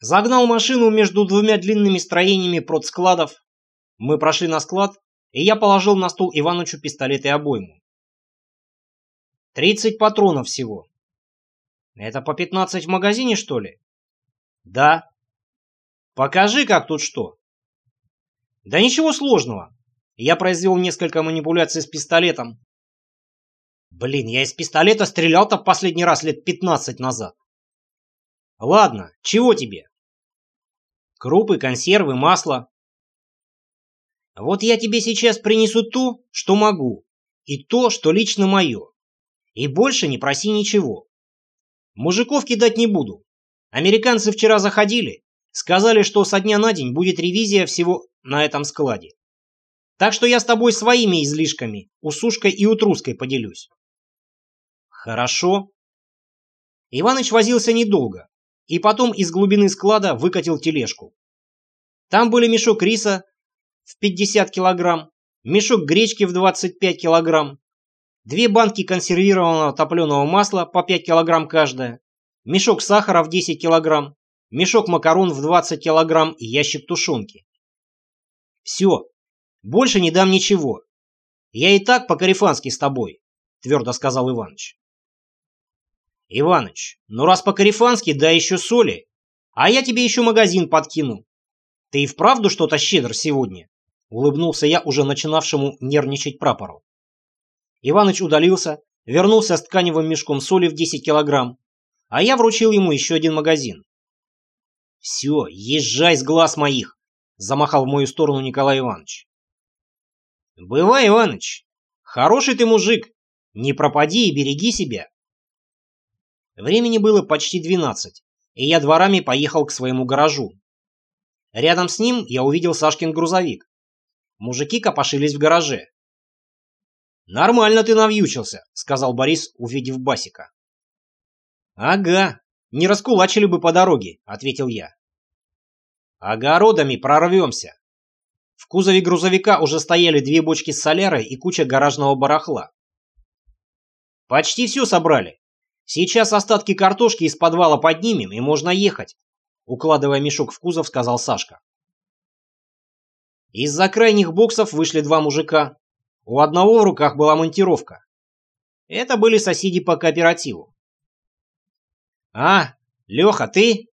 Загнал машину между двумя длинными строениями продскладов. Мы прошли на склад, и я положил на стол Иванычу пистолет и обойму. Тридцать патронов всего. Это по пятнадцать в магазине, что ли? Да. Покажи, как тут что. Да ничего сложного. Я произвел несколько манипуляций с пистолетом. Блин, я из пистолета стрелял-то в последний раз лет пятнадцать назад. Ладно, чего тебе? Крупы, консервы, масло. Вот я тебе сейчас принесу то, что могу, и то, что лично мое. И больше не проси ничего. Мужиков кидать не буду. Американцы вчера заходили, сказали, что со дня на день будет ревизия всего на этом складе. Так что я с тобой своими излишками, усушкой и утруской поделюсь. Хорошо. Иваныч возился недолго, и потом из глубины склада выкатил тележку. Там были мешок риса в 50 килограмм, мешок гречки в 25 килограмм, две банки консервированного топленого масла по 5 килограмм каждая, мешок сахара в 10 килограмм, мешок макарон в 20 килограмм и ящик тушенки. Все, больше не дам ничего. Я и так по-карифански с тобой, твердо сказал Иваныч. Иваныч, ну раз по-карифански, да еще соли. А я тебе еще магазин подкину. Ты и вправду что-то щедр сегодня? Улыбнулся я уже начинавшему нервничать прапору. Иваныч удалился, вернулся с тканевым мешком соли в 10 килограмм, а я вручил ему еще один магазин. «Все, езжай с глаз моих!» — замахал в мою сторону Николай Иванович. «Бывай, Иваныч! Хороший ты мужик! Не пропади и береги себя!» Времени было почти 12, и я дворами поехал к своему гаражу. Рядом с ним я увидел Сашкин грузовик. Мужики копошились в гараже. «Нормально ты навьючился», — сказал Борис, увидев Басика. «Ага, не раскулачили бы по дороге», — ответил я. «Огородами прорвемся». В кузове грузовика уже стояли две бочки с солярой и куча гаражного барахла. «Почти все собрали. Сейчас остатки картошки из подвала поднимем, и можно ехать», укладывая мешок в кузов, сказал Сашка. Из-за крайних боксов вышли два мужика. У одного в руках была монтировка. Это были соседи по кооперативу. «А, Леха, ты?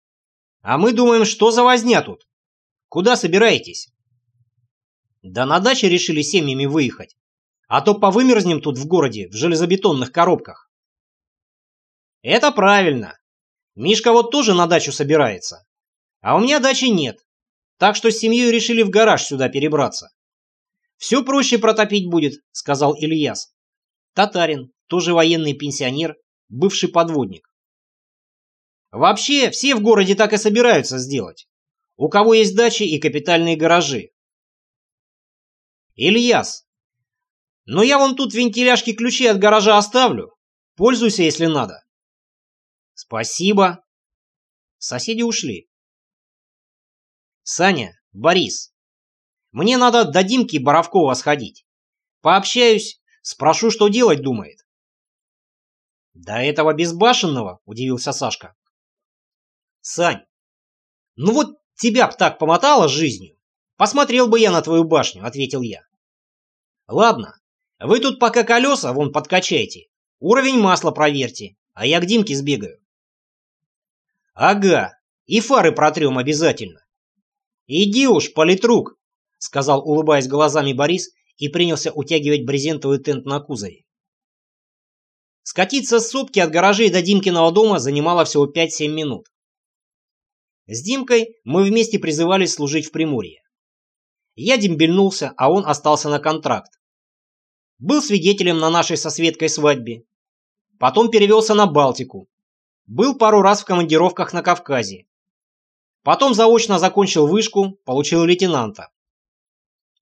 А мы думаем, что за возня тут? Куда собираетесь?» «Да на даче решили семьями выехать, а то повымерзнем тут в городе в железобетонных коробках». Это правильно. Мишка вот тоже на дачу собирается. А у меня дачи нет. Так что с семьей решили в гараж сюда перебраться. Все проще протопить будет, сказал Ильяс. Татарин, тоже военный пенсионер, бывший подводник. Вообще, все в городе так и собираются сделать. У кого есть дачи и капитальные гаражи. Ильяс, но я вон тут вентиляшки ключи от гаража оставлю. Пользуйся, если надо. «Спасибо». Соседи ушли. «Саня, Борис, мне надо до Димки Боровкова сходить. Пообщаюсь, спрошу, что делать думает». «До этого безбашенного?» – удивился Сашка. «Сань, ну вот тебя б так помотало жизнью. Посмотрел бы я на твою башню», – ответил я. «Ладно, вы тут пока колеса вон подкачайте, уровень масла проверьте, а я к Димке сбегаю». «Ага, и фары протрем обязательно». «Иди уж, политрук», — сказал, улыбаясь глазами Борис, и принялся утягивать брезентовый тент на кузове. Скатиться с сопки от гаражей до Димкиного дома занимало всего 5-7 минут. С Димкой мы вместе призывались служить в Приморье. Я дембельнулся, а он остался на контракт. Был свидетелем на нашей со Светкой свадьбе. Потом перевелся на Балтику, был пару раз в командировках на Кавказе. Потом заочно закончил вышку, получил лейтенанта.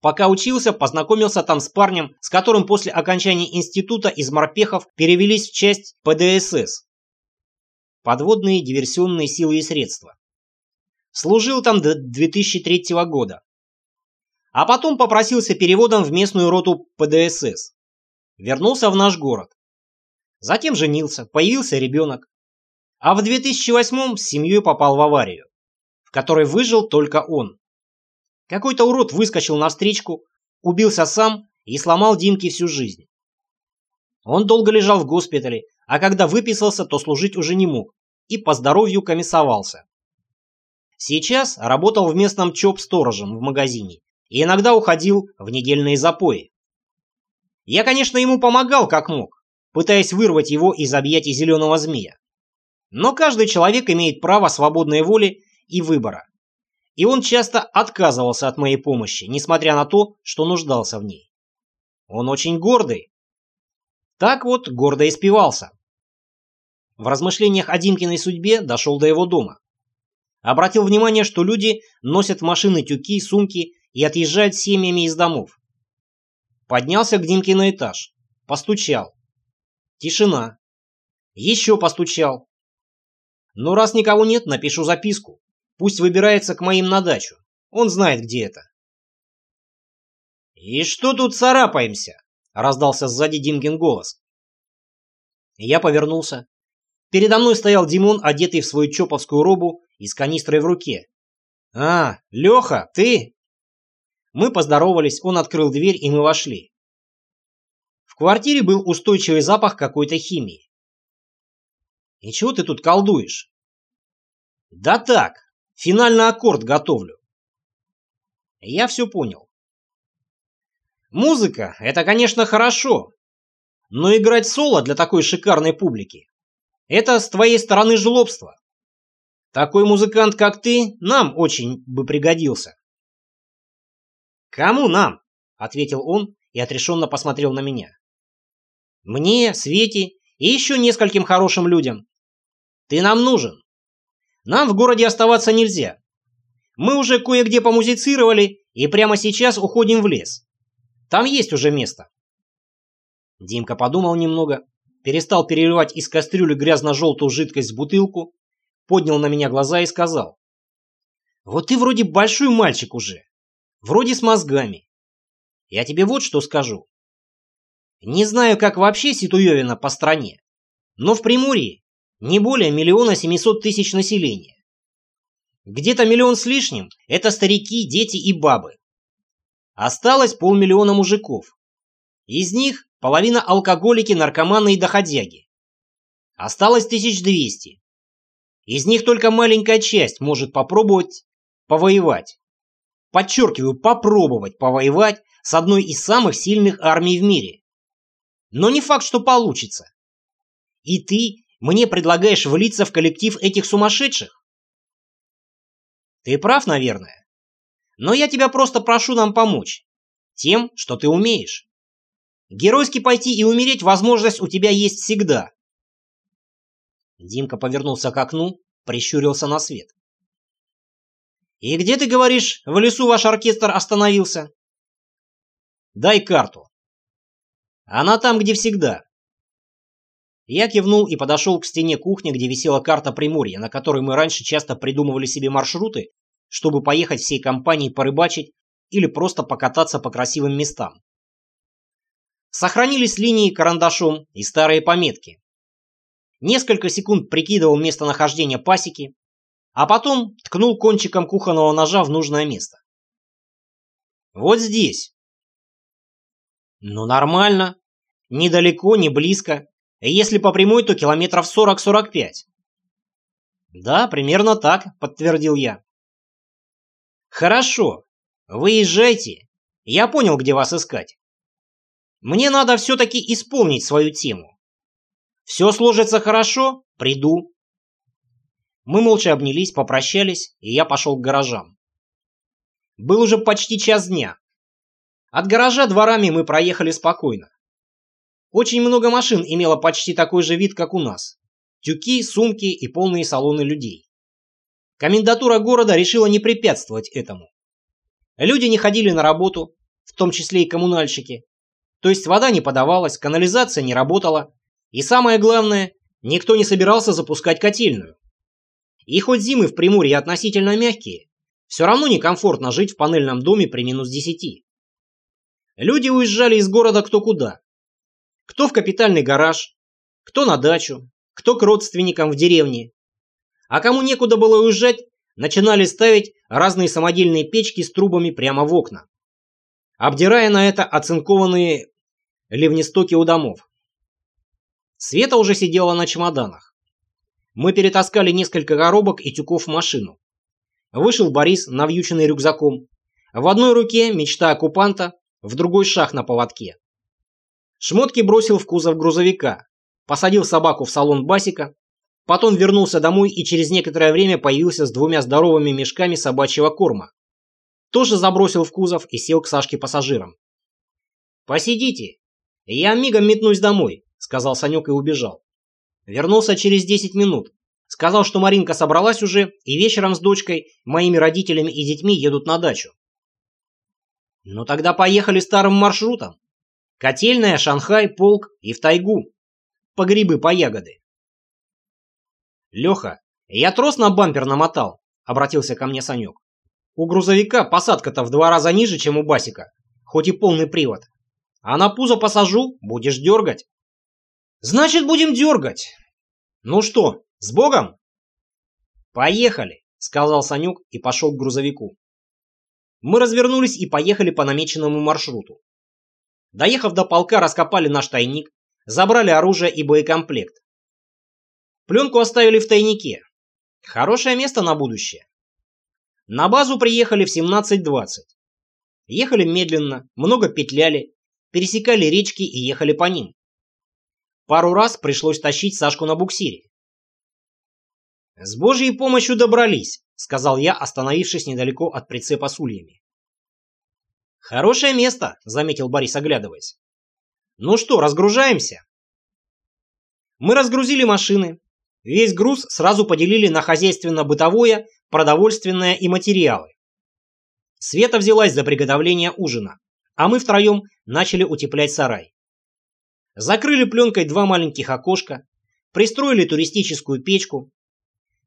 Пока учился, познакомился там с парнем, с которым после окончания института из морпехов перевелись в часть ПДСС. Подводные диверсионные силы и средства. Служил там до 2003 года. А потом попросился переводом в местную роту ПДСС. Вернулся в наш город. Затем женился, появился ребенок а в 2008 с семьей попал в аварию. в которой выжил только он. Какой-то урод выскочил на встречку, убился сам и сломал Димке всю жизнь. Он долго лежал в госпитале, а когда выписался, то служить уже не мог и по здоровью комиссовался. Сейчас работал в местном ЧОП-сторожем в магазине и иногда уходил в недельные запои. Я, конечно, ему помогал как мог, пытаясь вырвать его из объятий зеленого змея. Но каждый человек имеет право свободной воли и выбора. И он часто отказывался от моей помощи, несмотря на то, что нуждался в ней. Он очень гордый. Так вот, гордо испивался. В размышлениях о Димкиной судьбе дошел до его дома. Обратил внимание, что люди носят в машины тюки, сумки и отъезжают семьями из домов. Поднялся к Димке на этаж. Постучал. Тишина. Еще постучал. Ну, раз никого нет, напишу записку. Пусть выбирается к моим на дачу. Он знает, где это. «И что тут царапаемся?» — раздался сзади Димкин голос. Я повернулся. Передо мной стоял Димон, одетый в свою чоповскую робу и с канистрой в руке. «А, Леха, ты?» Мы поздоровались, он открыл дверь, и мы вошли. В квартире был устойчивый запах какой-то химии. «И чего ты тут колдуешь?» «Да так, финальный аккорд готовлю». Я все понял. Музыка — это, конечно, хорошо, но играть соло для такой шикарной публики — это с твоей стороны жлобство. Такой музыкант, как ты, нам очень бы пригодился. «Кому нам?» — ответил он и отрешенно посмотрел на меня. «Мне, Свете и еще нескольким хорошим людям. Ты нам нужен. Нам в городе оставаться нельзя. Мы уже кое-где помузицировали и прямо сейчас уходим в лес. Там есть уже место». Димка подумал немного, перестал переливать из кастрюли грязно-желтую жидкость в бутылку поднял на меня глаза и сказал. «Вот ты вроде большой мальчик уже, вроде с мозгами. Я тебе вот что скажу. Не знаю, как вообще Ситуевина по стране, но в Приморье не более миллиона семисот тысяч населения. Где-то миллион с лишним – это старики, дети и бабы. Осталось полмиллиона мужиков. Из них половина алкоголики, наркоманы и доходяги. Осталось 1200. Из них только маленькая часть может попробовать повоевать. Подчеркиваю, попробовать повоевать с одной из самых сильных армий в мире. Но не факт, что получится. И ты мне предлагаешь влиться в коллектив этих сумасшедших? Ты прав, наверное. Но я тебя просто прошу нам помочь. Тем, что ты умеешь. Геройски пойти и умереть возможность у тебя есть всегда. Димка повернулся к окну, прищурился на свет. «И где, ты говоришь, в лесу ваш оркестр остановился?» «Дай карту». «Она там, где всегда». Я кивнул и подошел к стене кухни, где висела карта Приморья, на которой мы раньше часто придумывали себе маршруты, чтобы поехать всей компанией порыбачить или просто покататься по красивым местам. Сохранились линии карандашом и старые пометки, несколько секунд прикидывал местонахождение пасеки, а потом ткнул кончиком кухонного ножа в нужное место. Вот здесь. Ну нормально. Недалеко, не близко. Если по прямой, то километров 40-45. Да, примерно так, подтвердил я. Хорошо. Выезжайте. Я понял, где вас искать. Мне надо все-таки исполнить свою тему. Все сложится хорошо, приду. Мы молча обнялись, попрощались, и я пошел к гаражам. Был уже почти час дня. От гаража дворами мы проехали спокойно. Очень много машин имело почти такой же вид, как у нас. Тюки, сумки и полные салоны людей. Комендатура города решила не препятствовать этому. Люди не ходили на работу, в том числе и коммунальщики. То есть вода не подавалась, канализация не работала, и самое главное, никто не собирался запускать котельную. И хоть зимы в Приморье относительно мягкие, все равно некомфортно жить в панельном доме при минус 10. Люди уезжали из города кто куда. Кто в капитальный гараж, кто на дачу, кто к родственникам в деревне. А кому некуда было уезжать, начинали ставить разные самодельные печки с трубами прямо в окна, обдирая на это оцинкованные ливнестоки у домов. Света уже сидела на чемоданах. Мы перетаскали несколько коробок и тюков в машину. Вышел Борис, навьюченный рюкзаком. В одной руке мечта оккупанта, в другой шах на поводке. Шмотки бросил в кузов грузовика, посадил собаку в салон Басика, потом вернулся домой и через некоторое время появился с двумя здоровыми мешками собачьего корма. Тоже забросил в кузов и сел к Сашке пассажирам. «Посидите, я мигом метнусь домой», — сказал Санек и убежал. Вернулся через 10 минут. Сказал, что Маринка собралась уже и вечером с дочкой, моими родителями и детьми едут на дачу. Ну тогда поехали старым маршрутом. Котельная, Шанхай, полк и в тайгу. По грибы, по ягоды. Леха, я трос на бампер намотал, обратился ко мне Санек. У грузовика посадка-то в два раза ниже, чем у Басика, хоть и полный привод. А на пузо посажу, будешь дергать. Значит, будем дергать. Ну что, с Богом? Поехали, сказал Санек и пошел к грузовику. Мы развернулись и поехали по намеченному маршруту. Доехав до полка, раскопали наш тайник, забрали оружие и боекомплект. Пленку оставили в тайнике. Хорошее место на будущее. На базу приехали в 17.20. Ехали медленно, много петляли, пересекали речки и ехали по ним. Пару раз пришлось тащить Сашку на буксире. «С божьей помощью добрались», — сказал я, остановившись недалеко от прицепа с ульями. «Хорошее место», — заметил Борис, оглядываясь. «Ну что, разгружаемся?» Мы разгрузили машины. Весь груз сразу поделили на хозяйственно-бытовое, продовольственное и материалы. Света взялась за приготовление ужина, а мы втроем начали утеплять сарай. Закрыли пленкой два маленьких окошка, пристроили туристическую печку.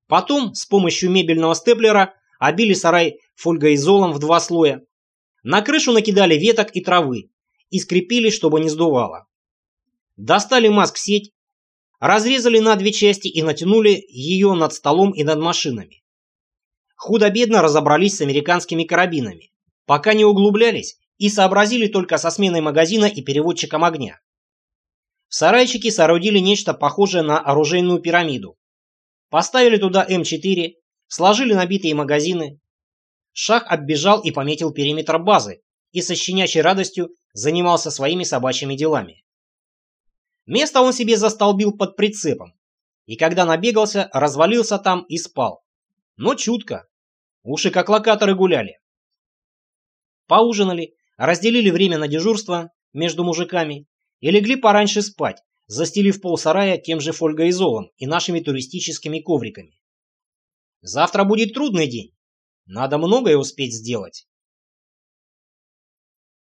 Потом с помощью мебельного степлера обили сарай фольгоизолом в два слоя, на крышу накидали веток и травы и скрепили, чтобы не сдувало. Достали маск-сеть, разрезали на две части и натянули ее над столом и над машинами. Худо-бедно разобрались с американскими карабинами, пока не углублялись и сообразили только со сменой магазина и переводчиком огня. В сарайчике соорудили нечто похожее на оружейную пирамиду. Поставили туда М4, сложили набитые магазины, Шах оббежал и пометил периметр базы и со щенячьей радостью занимался своими собачьими делами. Место он себе застолбил под прицепом, и когда набегался, развалился там и спал. Но чутко. Уши как локаторы гуляли. Поужинали, разделили время на дежурство между мужиками и легли пораньше спать, застелив пол сарая тем же фольгоизолом и нашими туристическими ковриками. Завтра будет трудный день. Надо многое успеть сделать.